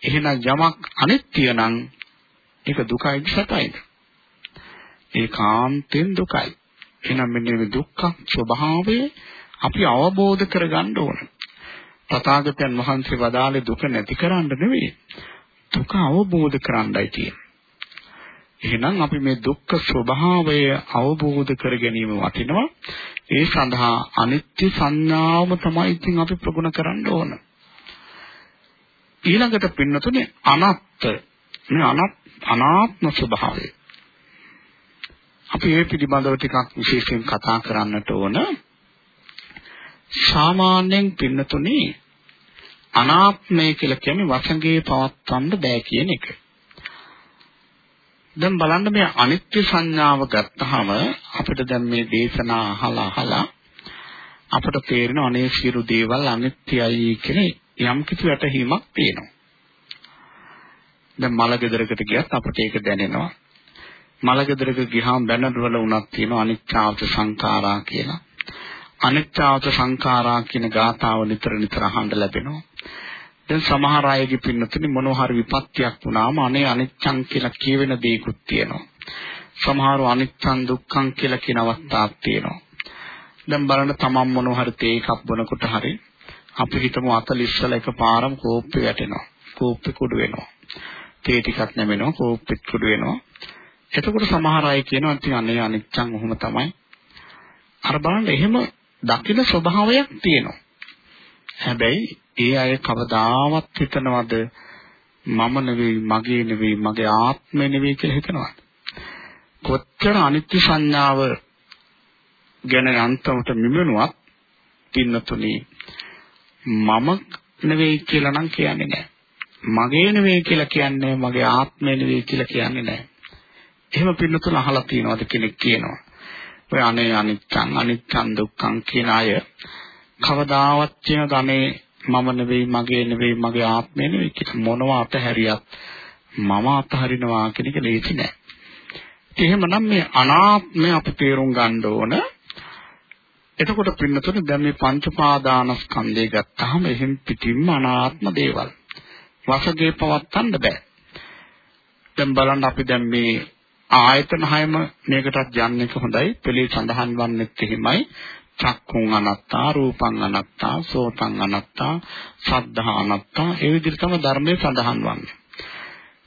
එහෙනම් යමක් අනිත්‍ය නම් ඒක දුකයි සැපයිද? ඒකාන්තෙන් දුකයි. එහෙනම් මෙන්න මේ දුක්ඛ ස්වභාවය අපි අවබෝධ කරගන්න ඕන. තථාගතයන් වහන්සේ වදාළේ දුක නැති කරන්න නෙවෙයි. දුක අවබෝධ කරන්නයි තියෙන්නේ. එහෙනම් අපි මේ දුක්ඛ ස්වභාවය අවබෝධ කර ගැනීම වටිනවා. ඒ සඳහා අනිත්‍ය සංඥාවම තමයි ඉතින් අපි ප්‍රගුණ කරන්න ඕන. ඊළඟට පින්නතුනේ අනත්ත මේ අනත් අනාත්ම ස්වභාවය. අපි ඒ පිළිබඳව ටිකක් විශේෂයෙන් කතා කරන්නට ඕන. සාමාන්‍යයෙන් පින්නතුනේ අනාත්මය කියලා කියන්නේ වසඟේ පවත්වන්න බෑ කියන එක. දැන් බලන්න මේ අනිත්‍ය සංඥාව ගත්තාම අපිට දැන් මේ දේශනා අහලා අහලා අපට තේරෙන අනේ සියලු දේවල් අනිත්‍යයි කියන යම් කිසි වැටහීමක් තියෙනවා. දැන් මල ගෙදරකට ගියත් අපට ඒක දැනෙනවා. මල ගෙදරක ගියාම බැනර් වල උනක් තියෙනවා අනිත්‍යාවත සංඛාරා කියලා. අනිත්‍යාවත සංඛාරා කියන ගාථාව නිතර නිතර අහන්න ලැබෙනවා. දැන් සමහර අයගේ පින්නතුනි මොනවා හරි විපත්තියක් වුණාම අනේ අනිච්චං කියලා කියවෙන දේකුත් තියෙනවා. සමහරව අනිච්චං දුක්ඛං කියලා කියන අවස්ථාවක් තියෙනවා. දැන් බලන්න තමන් මොනවා හරි තේ එකක් බොනකොට හරි අපි හිතමු අත ලිස්සල එකපාරම කෝප්පේ වැටෙනවා. කෝප්පේ කුඩු වෙනවා. තේ ටිකක් නැමෙනවා කෝප්පෙත් කුඩු වෙනවා. එතකොට සමහර අය කියනවා ඉතින් අනේ අනිච්චං ඔහොම තමයි. අර බලන්න එහෙම දකින ස්වභාවයක් තියෙනවා. හැබැයි ඒ අය කවදාවත් හිතනවද මම නෙවෙයි මගේ නෙවෙයි මගේ ආත්මය නෙවෙයි කියලා හිතනවද? කොච්චර අනිත්‍ය සංඥාව ගැන අන්තමට මිමනුවක් පින්නතුනි මම නෙවෙයි කියලා නම් කියන්නේ නැහැ. මගේ නෙවෙයි කියලා කියන්නේ මගේ ආත්මය නෙවෙයි කියලා කියන්නේ නැහැ. එහෙම පින්නතුල අහලා තියෙනවද කෙනෙක් කියනවා. ඔය අනේ අනිච්චං අනිච්චං දුක්ඛං කියන අය කවදාවත් කියන ගමේ මම නෙවෙයි මගේ නෙවෙයි මගේ ආත්මය නෙවෙයි කියලා මොනවා අතහැරියත් මම අතහරිනවා කියන එක ලේසි නෑ. එහෙමනම් මේ අනාත්මය අපි තේරුම් ගන්න ඕන. එතකොට පින්නතුනේ දැන් මේ පංච පාදානස්කන්ධය ගත්තාම එහෙන් පිටින්ම අනාත්ම දේවල්. වශගේ පවත්තන්න බෑ. දැන් බලන්න අපි දැන් මේ ආයතන හයම මේකටත් යන්නේ හොඳයි. පිළි සඳහන් වන්නෙත් එහෙමයි. චක්කුං අනත්තා රූපං අනත්තා සෝතං අනත්තා සද්ධා අනත්තා ඒ විදිහට තමයි ධර්මයේ සඳහන් වන්නේ.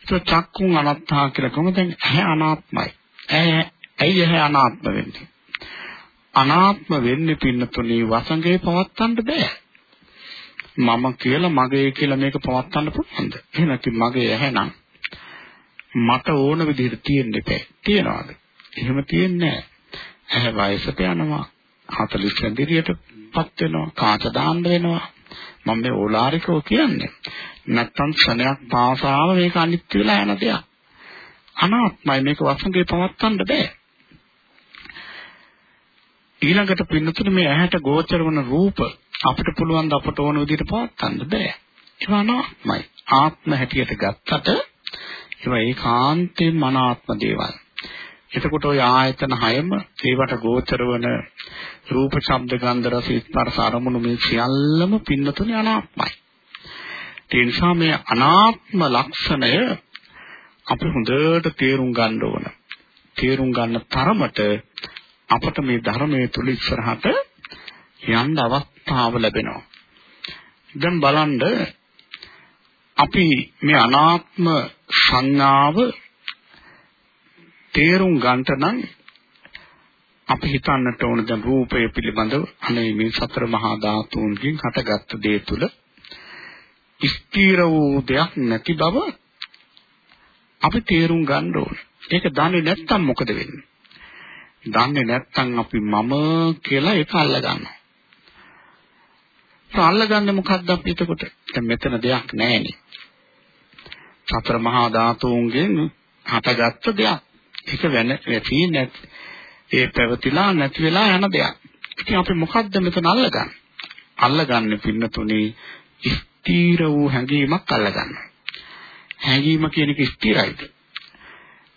ඒක චක්කුං අනත්තා කියලා කොහොමද දැන් ඇහැ අනාත්මයි. ඇහැ ඇයි ඇහැ අනාත්ම වෙන්නේ? අනාත්ම වෙන්නේ පින්නතුණී වසඟේ පවත්තන්න බෑ. මම කියලා මගේ කියලා මේක පවත්තන්න පුළුවන්ද? එහෙම නැති මගේ ඇහැනම් මට ඕන විදිහට තියෙන්න බෑ. තියනවාද? එහෙම තියෙන්නේ නැහැ. ඇහැ වයසට යනවා. 40 ඉදිරියටපත් වෙනවා කාච දාන්න වෙනවා? මම මේ ඕලාරිකව කියන්නේ. නැත්තම් ක්ෂණයක් පාසාව මේක අනිත්‍ය වෙලා යන දෙයක්. අනාත්මයි මේක වසඟේ පවත්තන්න බෑ. ඊළඟට පින්නතුනේ මේ ඇහැට ගෝචර වන රූප අපිට පුළුවන් ද අපට ඕන විදිහට පවත්තන්න බෑ. ඒවා අනාත්මයි. ආත්ම හැටියට ගත්තට ඒවා ඒකාන්තයෙන්ම අනාත්ම දේවල්. එතකොට ওই ආයතන හයම ඒවට ගෝචර වන රූප, ශබ්ද, ගන්ධ, රස, ස්පර්ශ අරමුණු මේ සියල්ලම පින්නතුනේ අනාත්මයි. ඒ නිසා මේ අනාත්ම ලක්ෂණය අපි හොඳට තේරුම් ගන්න ඕන. තේරුම් ගන්න තරමට අපට මේ ධර්මයේ තුල ඉස්සරහට යන්න අවස්ථාව ලැබෙනවා. දැන් බලන්න අපි මේ අනාත්ම සංඥාව තේරුම් ගන්නට නම් අපි හිතන්නට ඕන දැන් රූපය පිළිබඳව අනේ මේ සතර මහා ධාතුන්ගෙන් හටගත්තු දේ තුල ස්ථීර වූ දෙයක් නැති බව අපි තේරුම් ගන්න ඕන. ඒක දන්නේ නැත්නම් මොකද වෙන්නේ? දන්නේ නැත්නම් අපි මම කියලා ඒක අල්ල ගන්නවා. ඒ අල්ලගන්නේ මොකද්ද අපි එතකොට? දැන් මෙතන දෙයක් නැහැනේ. සතර මහා ධාතුන්ගෙන් හටගත්තු දෙයක්. ඒක වෙන නැති නැති ඒ පැවතිලා නැති වෙලා යන දෙයක්. ඉතින් අපි මොකද්ද මෙතන අල්ලගන්නේ? අල්ලගන්නේ පින්නතුනේ ස්ථීර වූ හැඟීමක් අල්ලගන්න. හැඟීම කියන එක ස්ථිරයිද?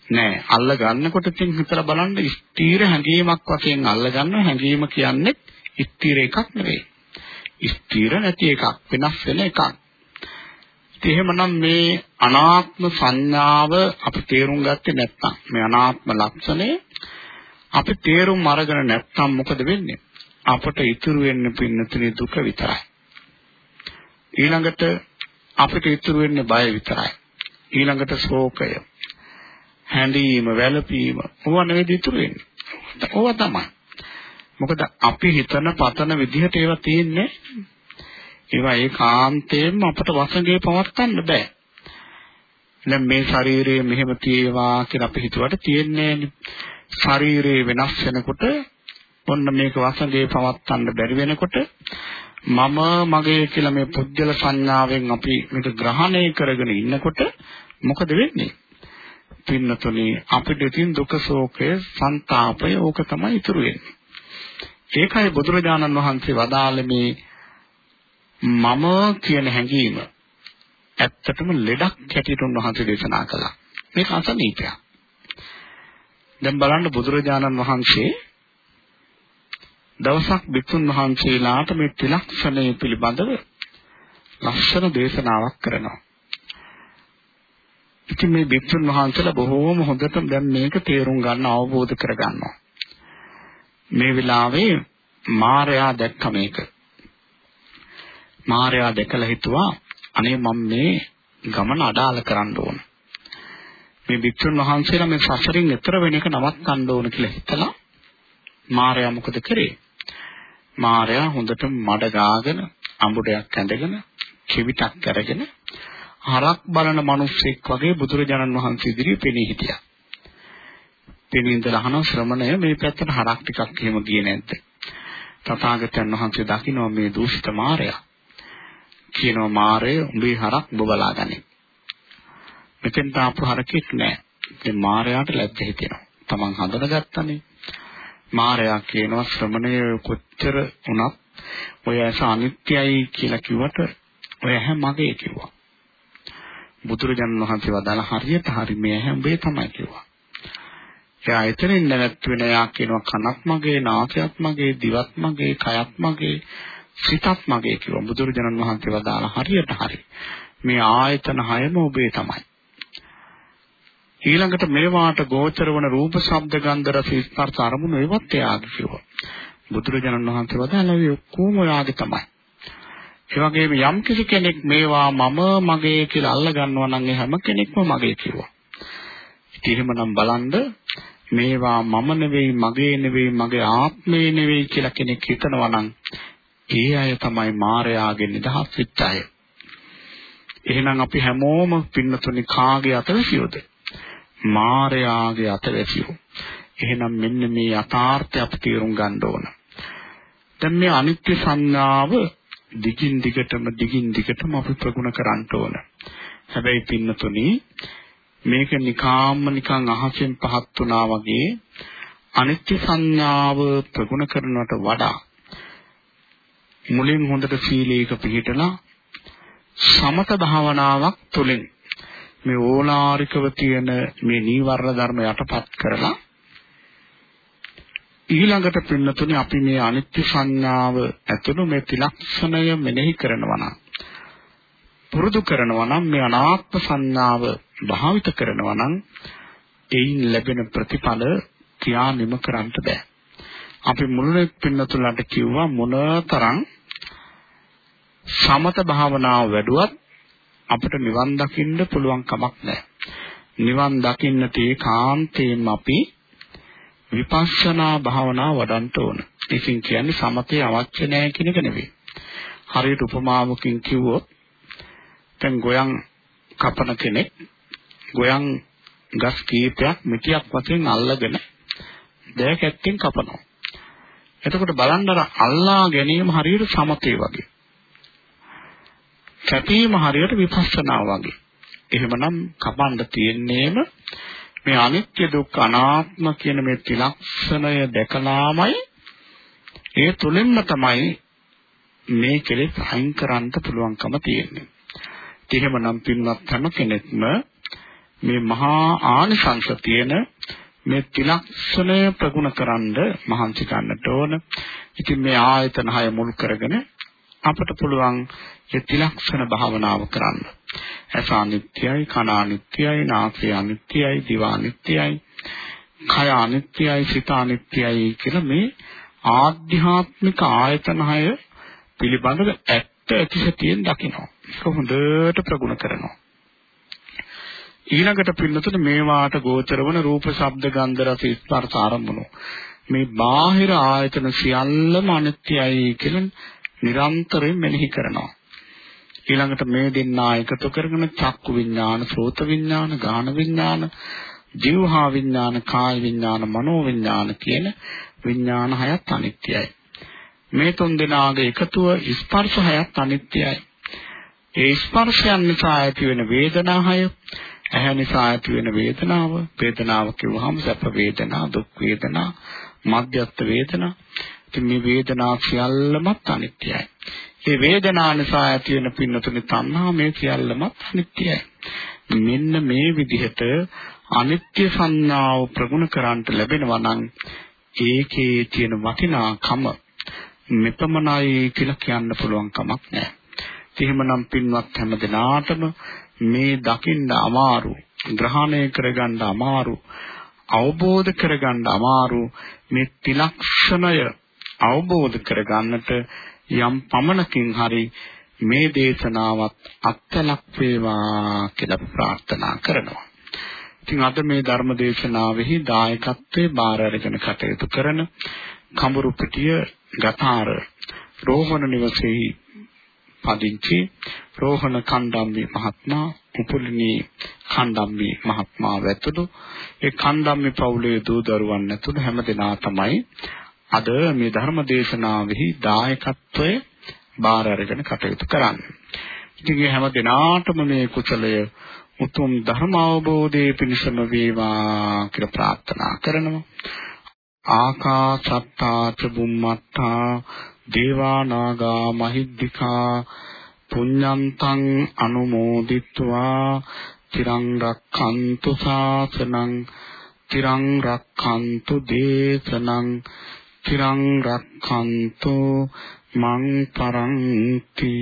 නෑ අල්ල ගන්නකොට තින් හිතලා බලන්න ස්ථීර හැඟීමක් වශයෙන් අල්ල ගන්න හැඟීම කියන්නේ ස්ථීර එකක් නෙවෙයි. ස්ථීර නැති එකක් වෙනස් වෙන එකක්. එහෙමනම් මේ අනාත්ම සංඥාව අපි තේරුම් ගත්තේ නැත්නම් මේ අනාත්ම ලක්ෂණය අපි තේරුම් අරගෙන නැත්නම් මොකද වෙන්නේ? අපට ඉතුරු වෙන්නේ පින්නතුනේ දුක විතරයි. ඊළඟට අපිට ඉතුරු වෙන්නේ බය විතරයි. ඊළඟට ශෝකය. හැඬීම, වැළපීම. ඕවා නෙවෙයි ඉතුරු වෙන්නේ. ඕවා තමයි. මොකද අපි හිතන පතන විදිහට ඒවා තියෙන්නේ ඒවා ඒකාන්තයෙන්ම අපට වසඟේ පවත්වන්න බෑ. දැන් මේ ශරීරය මෙහෙම තියේවා කියලා අපි හිතුවට තියෙන්නේ ශරීරය වෙනස් වෙනකොට ඔන්න මේක වසඟේ පවත්තන්න බැරි වෙනකොට මම මගේ කියලා මේ පුද්ගල සංඥාවෙන් අපි මේක ග්‍රහණය කරගෙන ඉන්නකොට මොකද වෙන්නේ? පින්නතුනේ අපිට තියෙන දුක ශෝකය ਸੰతాපය ඕක තමයි ඉතුරු වෙන්නේ. ඒකයි බුදුරජාණන් වහන්සේ වදාළ මේ මම කියන හැඟීම ඇත්තටම ලෙඩක් හැටියට උන්වහන්සේ දේශනා කළා. මේක අසනීපයක්. දැන් බලන්න බුදුරජාණන් වහන්සේ දවසක් බිතුන් වහන්සේලාට මේ ත්‍රිලක්ෂණය පිළිබඳව ලක්ෂණ දේශනාවක් කරනවා. ඉතින් මේ බිතුන් වහන්සේලා බොහෝම හොඳට දැන් මේක තේරුම් ගන්න අවබෝධ කර ගන්නවා. මේ වෙලාවේ මාර්යා දැක්ක මේක. මාර්යා දැකලා හිතුවා අනේ මම මේ ගමන අඩාල කරන්න ඕන. මේ භික්ෂුන් වහන්සේලා මේ සසරින් එතර වෙන එක නවත්තන්න ඕන කියලා හිතලා මාර්යා මොකද කරේ? මාර්යා හොඳට මඩ ගාගෙන අඹුඩයක් ඇඳගෙන කිවිතක් අරගෙන හරක් බලන මිනිස්සෙක් වගේ බුදුරජාණන් වහන්සේ ඉදිරියේ පෙනී හිටියා. පෙනී ඉඳලා අහන ශ්‍රමණය මේ පැත්තට හරක් ටිකක් එහෙම ගියේ නැද්ද? තථාගතයන් වහන්සේ දකින්න මේ දූෂිත මාර්යා කියනවා මාරය උඹේ හරක් ඔබ බලාගන්නේ. මෙතෙන්ට ආපු හරකෙක් නෑ. ඉතින් මාරයාට ලැජ්ජ හිතෙනවා. Taman හඳුනගත්තනේ. මාරයා කියනවා ශ්‍රමණය කොච්චර වුණත් ඔය ඇස අනිත්‍යයි කියලා කිව්වට ඔය ඇහැ මගේ කිව්වා. බුදුරජාණන් වහන්සේ වදාළ හරියට හරි මේ ඇහැ උඹේ තමයි කිව්වා. එයා එතනින් නැවැත් වෙන යා කියනවා කනක් මගේ, නාසයත් මගේ, දිවත් මගේ, කයත් මගේ, සිතත් මගේ කිව්වා. බුදුරජාණන් වහන්සේ වදාළ හරියට හරි. මේ ආයතන හයම ඔබේ තමයි. ඊළඟට මේවාට ගෝචර වන රූප, ශබ්ද, ගන්ධ, රස, ස්පර්ශ අරමුණු ඒවත් එයාගේ කිව්වා. බුදුරජාණන් වහන්සේ වදාළා ඒ ඔක්කොම ඔයාගේ තමයි. ඒ වගේම යම් කිසි කෙනෙක් මේවා මම මගේ කියලා අල්ල ගන්නවා නම් ඒ හැම කෙනෙක්ම මගේ කිව්වා. ඉතින් එහෙමනම් බලන්න මේවා මම නෙවෙයි මගේ නෙවෙයි මගේ ආත්මේ නෙවෙයි කියලා කෙනෙක් හිතනවා නම් ඒ අය තමයි මායාවෙන් නිදහස් වෙච්ච අය. එහෙනම් අපි හැමෝම පින්නතුනි කාගේ අතවැසියෝද? මායාවේ අතවැසියෝ. එහෙනම් මෙන්න මේ යථාර්ථය අපි තේරුම් ගන්න ඕන. දැන් මේ අනිත්‍ය සංඥාව දිගින් දිගටම දිගින් දිගටම අපි ප්‍රගුණ කරන්න ඕන. හැබැයි පින්නතුනි මේක නිකාම්ම නිකන් අහසෙන් පහත් වුණා වගේ අනිත්‍ය සංඥාව ප්‍රගුණ කරනවට වඩා මුලින් හොඳට සීලයක පිළිටලා සමත භාවනාවක් තුළින් මේ ඕලාරිකව තියෙන මේ නීවරණ ධර්ම යටපත් කරලා ඊළඟට පින්නතුනේ අපි මේ අනිත්‍ය සංඥාව ඇතුළු මේ ත්‍රිලක්ෂණය මෙනෙහි කරනවා නම් පුරුදු කරනවා නම් මේ අනාත්ම සංඥාව භාවිත කරනවා නම් එයින් ලැබෙන ප්‍රතිඵල කියා නිම කරන්න බෑ. අපි මුලින් පින්නතුලට කිව්වා මොනතරම් සමත භාවනාව වැඩුවත් අපිට නිවන් දකින්න පුළුවන් කමක් නැහැ. නිවන් දකින්න තේ කාන්තේම අපි විපස්සනා භාවනාව වඩන්න ඕන. ඉතින් කියන්නේ සමතේ අවශ්‍ය නැහැ කියන එක නෙවෙයි. හරියට උපමාවකින් කිව්වොත් දැන් ගොයන් කපන කෙනෙක් ගොයන් ගස් කීපයක් මිටියක් වශයෙන් අල්ලගෙන දෑකැත්තෙන් කපනවා. එතකොට බලන්න අර අල්ලා ගැනීම හරියට සමතේ වගේ. කැපීම හරියට විපස්සනා වගේ. එහෙමනම් කපන්න තියෙන්නේම මේ අනිත්‍ය දුක්ඛ අනාත්ම කියන මේ ත්‍රිලක්ෂණය දැකලාමයි ඒ තුලින්ම තමයි මේ කෙලෙස් අයින් කරන්න පුළුවන්කම තියෙන්නේ. එහෙමනම් පින්වත් හැම කෙනෙක්ම මේ මහා ආනිසංස තියෙන මේ ත්‍රිලක්ෂණය ප්‍රගුණ කරන්ඩ මහන්සි ගන්නට ඕන. ඉතින් මේ ආයතන හය මුල් කරගෙන අපට පුළුවන් ඒ ත්‍රිලක්ෂණ භාවනාව කරන්න. ඇස අනිත්‍යයි, කන අනිත්‍යයි, නාසය අනිත්‍යයි, දිව අනිත්‍යයි, කය අනිත්‍යයි, සිත අනිත්‍යයි කියලා මේ ආධ්‍යාත්මික ආයතන හය පිළිබඳව ඇත්ත ඇතිසතියෙන් දකිනවා. ඒක හොඳට ප්‍රගුණ කරනවා. ඊළඟට පින්නතුන මේවාට ගෝචර වන රූප, ශබ්ද, ගන්ධ, රස, ස්පර්ශ ආරම්භණෝ මේ බාහිර ආයතන සියල්ලම අනිත්‍යයි කියලා නිරන්තරයෙන් මෙනෙහි කරනවා. ඊළඟට මේ දෙන්නා එකතු කරගෙන චක්කු විඥාන, සෝත විඥාන, ගාන විඥාන, ජීවහා විඥාන, කාය විඥාන, මනෝ විඥාන කියන විඥාන හයත් අනිත්‍යයි. මේ තුන් දෙනාගේ එකතුව ස්පර්ශ හයත් අනිත්‍යයි. ඒ ස්පර්ශයන් නිසා ඇති වෙන වේදනා හය ඇහැ නිසා ඇති වෙන වේදනාව වේදනාව කිව්වහම සැප වේදනා දුක් වේදනා මධ්‍යස්ථ වේදනා. ඉතින් මේ වේදනා සියල්ලමත් අනිත්‍යයි. මේ වේදනා නිසා ඇති වෙන පින්නතුනි තණ්හා මේ සියල්ලමත් අනිත්‍යයි. මෙන්න මේ විදිහට අනිත්‍ය සංඥාව ප්‍රගුණ කරන්ට ලැබෙනවා නම් ඒකේ තියෙන වටිනාකම මෙපමණයි කියලා කියන්න පුළුවන් කමක් නැහැ. එහෙමනම් පින්වත් හැම දිනාටම මේ දකින්න අමාරු ග්‍රහණය කරගන්න අමාරු අවබෝධ කරගන්න අමාරු මේ තිලක්ෂණය අවබෝධ කරගන්නට යම් පමණකින් හරි මේ දේශනාවත් අත්ලක් වේවා කියලා ප්‍රාර්ථනා කරනවා. ඉතින් අද මේ ධර්ම දේශනාවෙහි දායකත්වයේ බාර අරගෙන කටයුතු කරන කඹුරු පිටිය ගතාර රෝහණ නිවසේහි පදිංචි රෝහණ කණ්ඩම්බි මහත්මයා උපුලිනී කණ්ඩම්බි මහත්මයා වැතුළු ඒ කණ්ඩම්බි පවුලේ දූ දරුවන් ඇතුළු හැම දෙනා තමයි අද මේ ධර්ම දේශනාවෙහි දායකත්වයේ බාර අරගෙන කටයුතු කරන්නේ. ඉතින් මේ හැම දිනාටම මේ කුසලය උතුම් ධර්ම අවබෝධයේ පිණසම වේවා කියලා ප්‍රාර්ථනා කරනවා. ආකාසත්තා ච බුම්මත්තා දේවා නාග මහිද්దికා පුඤ්ඤන්තං අනුමෝදිත්වා තිරං රක්ඛන්තු ශාසනං තිරං රක්ඛන්තු දේශනං තිරං රක්ඛන්තු මං පරන්ති